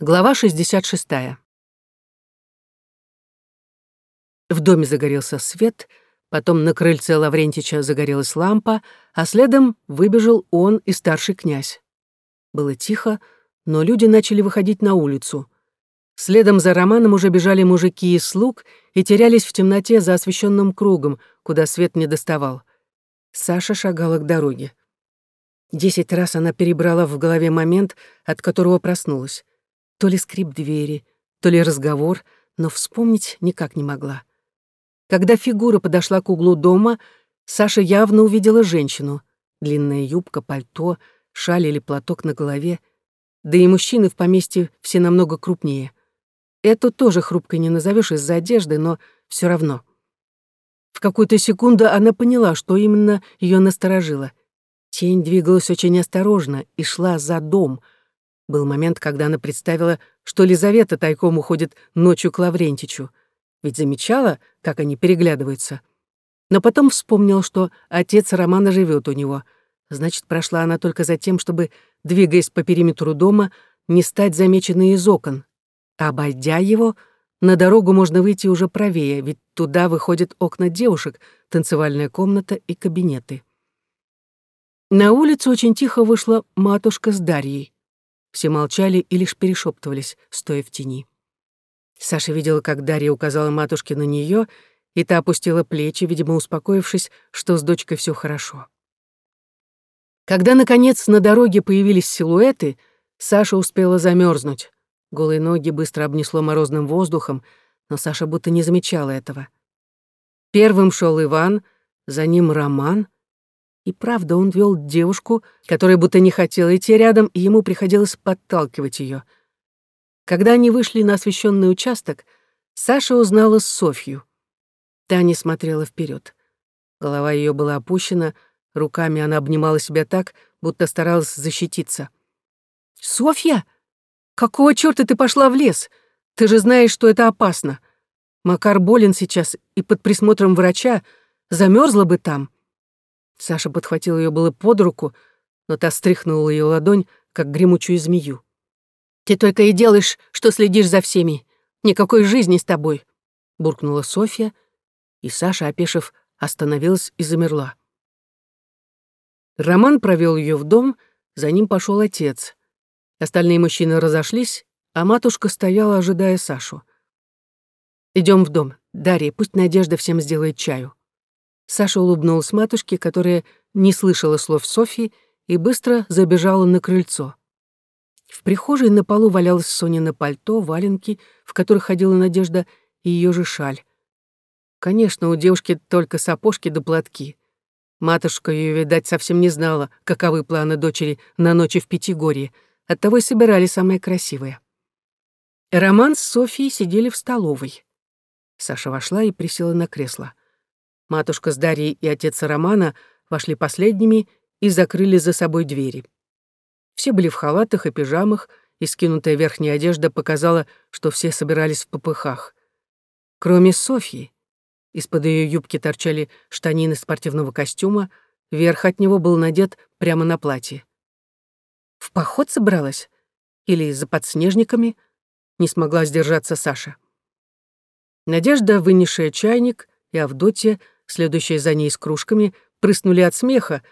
Глава 66. В доме загорелся свет, потом на крыльце Лаврентича загорелась лампа, а следом выбежал он и старший князь. Было тихо, но люди начали выходить на улицу. Следом за Романом уже бежали мужики и слуг и терялись в темноте за освещенным кругом, куда свет не доставал. Саша шагала к дороге. Десять раз она перебрала в голове момент, от которого проснулась. То ли скрип двери, то ли разговор, но вспомнить никак не могла. Когда фигура подошла к углу дома, Саша явно увидела женщину. Длинная юбка, пальто, шаль или платок на голове. Да и мужчины в поместье все намного крупнее. Эту тоже хрупкой не назовешь из-за одежды, но все равно. В какую-то секунду она поняла, что именно ее насторожило. Тень двигалась очень осторожно и шла за дом — был момент, когда она представила, что Лизавета тайком уходит ночью к Лаврентичу. Ведь замечала, как они переглядываются. Но потом вспомнил, что отец Романа живет у него. Значит, прошла она только за тем, чтобы, двигаясь по периметру дома, не стать замеченной из окон. Обойдя его, на дорогу можно выйти уже правее, ведь туда выходят окна девушек, танцевальная комната и кабинеты. На улицу очень тихо вышла матушка с Дарьей. Все молчали и лишь перешептывались, стоя в тени. Саша видела, как Дарья указала матушке на нее, и та опустила плечи, видимо, успокоившись, что с дочкой все хорошо. Когда, наконец, на дороге появились силуэты, Саша успела замерзнуть. Голые ноги быстро обнесло морозным воздухом, но Саша будто не замечала этого. Первым шел Иван, за ним Роман — и правда, он вел девушку, которая будто не хотела идти рядом, и ему приходилось подталкивать ее. Когда они вышли на освещенный участок, Саша узнала Софью. Таня смотрела вперед. Голова ее была опущена, руками она обнимала себя так, будто старалась защититься. «Софья? Какого чёрта ты пошла в лес? Ты же знаешь, что это опасно. Макар болен сейчас, и под присмотром врача замерзла бы там». Саша подхватил ее было под руку, но та стряхнула ее ладонь, как гремучую змею. «Ты только и делаешь, что следишь за всеми. Никакой жизни с тобой», — буркнула Софья, и Саша, опешив, остановилась и замерла. Роман провел ее в дом, за ним пошел отец. Остальные мужчины разошлись, а матушка стояла, ожидая Сашу. Идем в дом. Дарья, пусть Надежда всем сделает чаю. Саша улыбнулась матушке, которая не слышала слов Софьи, и быстро забежала на крыльцо. В прихожей на полу валялось Соня пальто, валенки, в которых ходила Надежда, и ее же шаль. Конечно, у девушки только сапожки да платки. Матушка ее, видать, совсем не знала, каковы планы дочери на ночи в Пятигорье, оттого и собирали самое красивое. Роман с Софией сидели в столовой. Саша вошла и присела на кресло. Матушка с Дарьей и отец Романа вошли последними и закрыли за собой двери. Все были в халатах и пижамах, и скинутая верхняя одежда показала, что все собирались в попыхах. Кроме Софьи. Из-под ее юбки торчали штанины спортивного костюма, верх от него был надет прямо на платье. В поход собралась? Или за подснежниками? Не смогла сдержаться Саша. Надежда, вынесшая чайник, и Авдотья, следующие за ней с кружками, прыснули от смеха,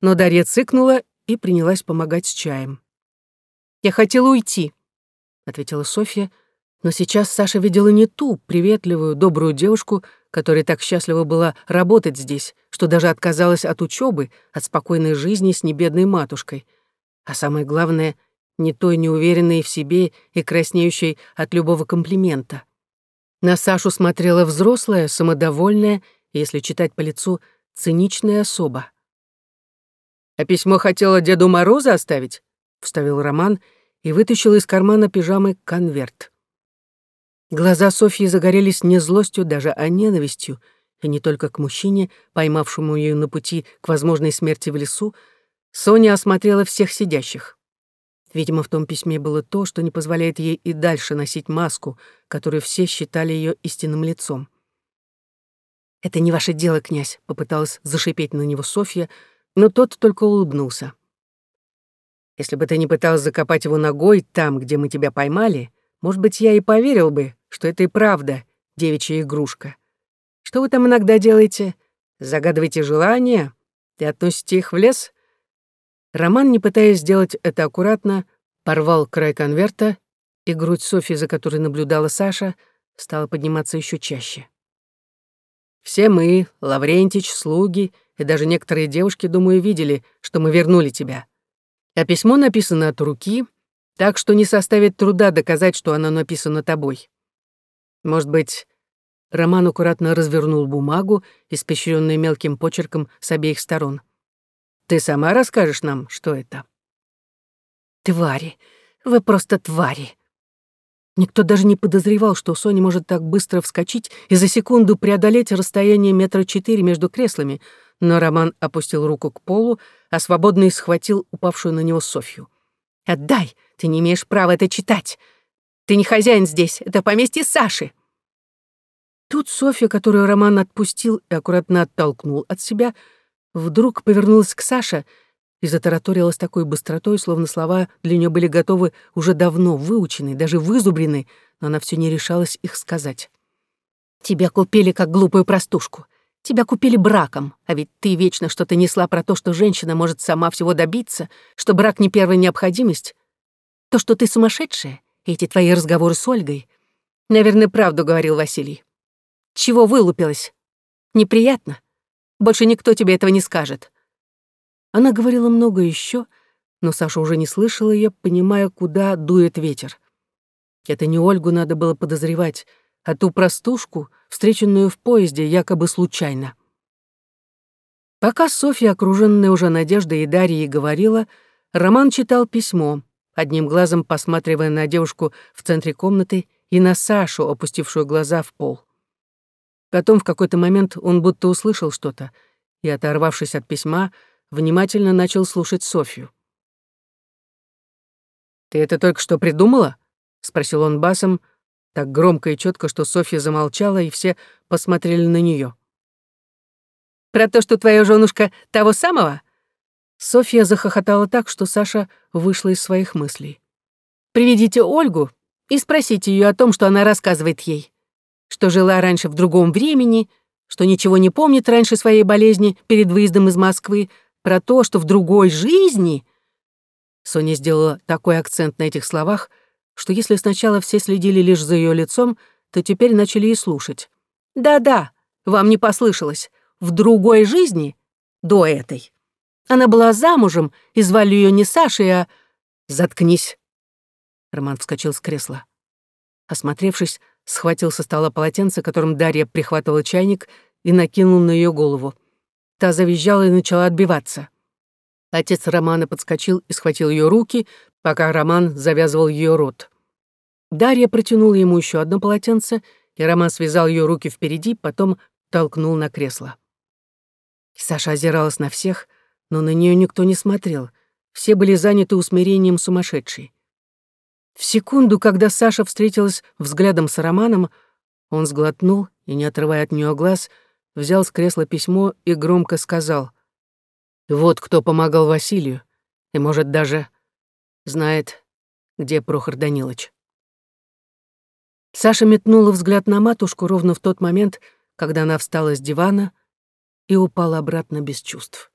но Дарья цыкнула и принялась помогать с чаем. «Я хотела уйти», — ответила Софья, но сейчас Саша видела не ту приветливую, добрую девушку, которая так счастлива была работать здесь, что даже отказалась от учебы, от спокойной жизни с небедной матушкой. А самое главное, не той неуверенной в себе и краснеющей от любого комплимента. На Сашу смотрела взрослая, самодовольная если читать по лицу, циничная особа. «А письмо хотела Деду Мороза оставить?» — вставил Роман и вытащил из кармана пижамы конверт. Глаза Софьи загорелись не злостью даже, а ненавистью, и не только к мужчине, поймавшему ее на пути к возможной смерти в лесу, Соня осмотрела всех сидящих. Видимо, в том письме было то, что не позволяет ей и дальше носить маску, которую все считали ее истинным лицом. «Это не ваше дело, князь», — попыталась зашипеть на него Софья, но тот только улыбнулся. Если бы ты не пыталась закопать его ногой там, где мы тебя поймали, может быть, я и поверил бы, что это и правда девичья игрушка. Что вы там иногда делаете? Загадываете желания и относите их в лес? Роман, не пытаясь сделать это аккуратно, порвал край конверта, и грудь Софьи, за которой наблюдала Саша, стала подниматься еще чаще. Все мы, Лаврентич, слуги и даже некоторые девушки, думаю, видели, что мы вернули тебя. А письмо написано от руки, так что не составит труда доказать, что оно написано тобой. Может быть, Роман аккуратно развернул бумагу, испещренную мелким почерком с обеих сторон. Ты сама расскажешь нам, что это? Твари, вы просто твари, Никто даже не подозревал, что Соня может так быстро вскочить и за секунду преодолеть расстояние метра четыре между креслами, но Роман опустил руку к полу, а свободный схватил упавшую на него Софью. «Отдай! Ты не имеешь права это читать! Ты не хозяин здесь, это поместье Саши!» Тут Софья, которую Роман отпустил и аккуратно оттолкнул от себя, вдруг повернулась к Саше — и затараторила с такой быстротой, словно слова для нее были готовы уже давно, выучены, даже вызубрены, но она все не решалась их сказать. «Тебя купили как глупую простушку. Тебя купили браком, а ведь ты вечно что-то несла про то, что женщина может сама всего добиться, что брак не первая необходимость. То, что ты сумасшедшая, эти твои разговоры с Ольгой. Наверное, правду говорил Василий. Чего вылупилась? Неприятно? Больше никто тебе этого не скажет. Она говорила много еще, но Саша уже не слышала ее, понимая, куда дует ветер. Это не Ольгу надо было подозревать, а ту простушку, встреченную в поезде якобы случайно. Пока Софья, окруженная уже Надеждой и Дарьей, говорила, Роман читал письмо, одним глазом посматривая на девушку в центре комнаты и на Сашу, опустившую глаза в пол. Потом в какой-то момент он будто услышал что-то и, оторвавшись от письма, внимательно начал слушать Софью. «Ты это только что придумала?» — спросил он басом, так громко и четко, что Софья замолчала, и все посмотрели на нее. «Про то, что твоя женушка того самого?» Софья захохотала так, что Саша вышла из своих мыслей. «Приведите Ольгу и спросите ее о том, что она рассказывает ей. Что жила раньше в другом времени, что ничего не помнит раньше своей болезни перед выездом из Москвы, про то, что в другой жизни... Соня сделала такой акцент на этих словах, что если сначала все следили лишь за ее лицом, то теперь начали и слушать. «Да-да, вам не послышалось. В другой жизни, до этой. Она была замужем, и звали ее не Сашей, а... Заткнись!» Роман вскочил с кресла. Осмотревшись, схватил со стола полотенце, которым Дарья прихватывала чайник, и накинул на ее голову. Та завизжала и начала отбиваться. Отец Романа подскочил и схватил ее руки, пока Роман завязывал ее рот. Дарья протянула ему еще одно полотенце, и Роман связал ее руки впереди, потом толкнул на кресло. Саша озиралась на всех, но на нее никто не смотрел. Все были заняты усмирением сумасшедшей. В секунду, когда Саша встретилась взглядом с Романом, он сглотнул и, не отрывая от нее глаз, взял с кресла письмо и громко сказал. «Вот кто помогал Василию, и, может, даже знает, где Прохор Данилович». Саша метнула взгляд на матушку ровно в тот момент, когда она встала с дивана и упала обратно без чувств.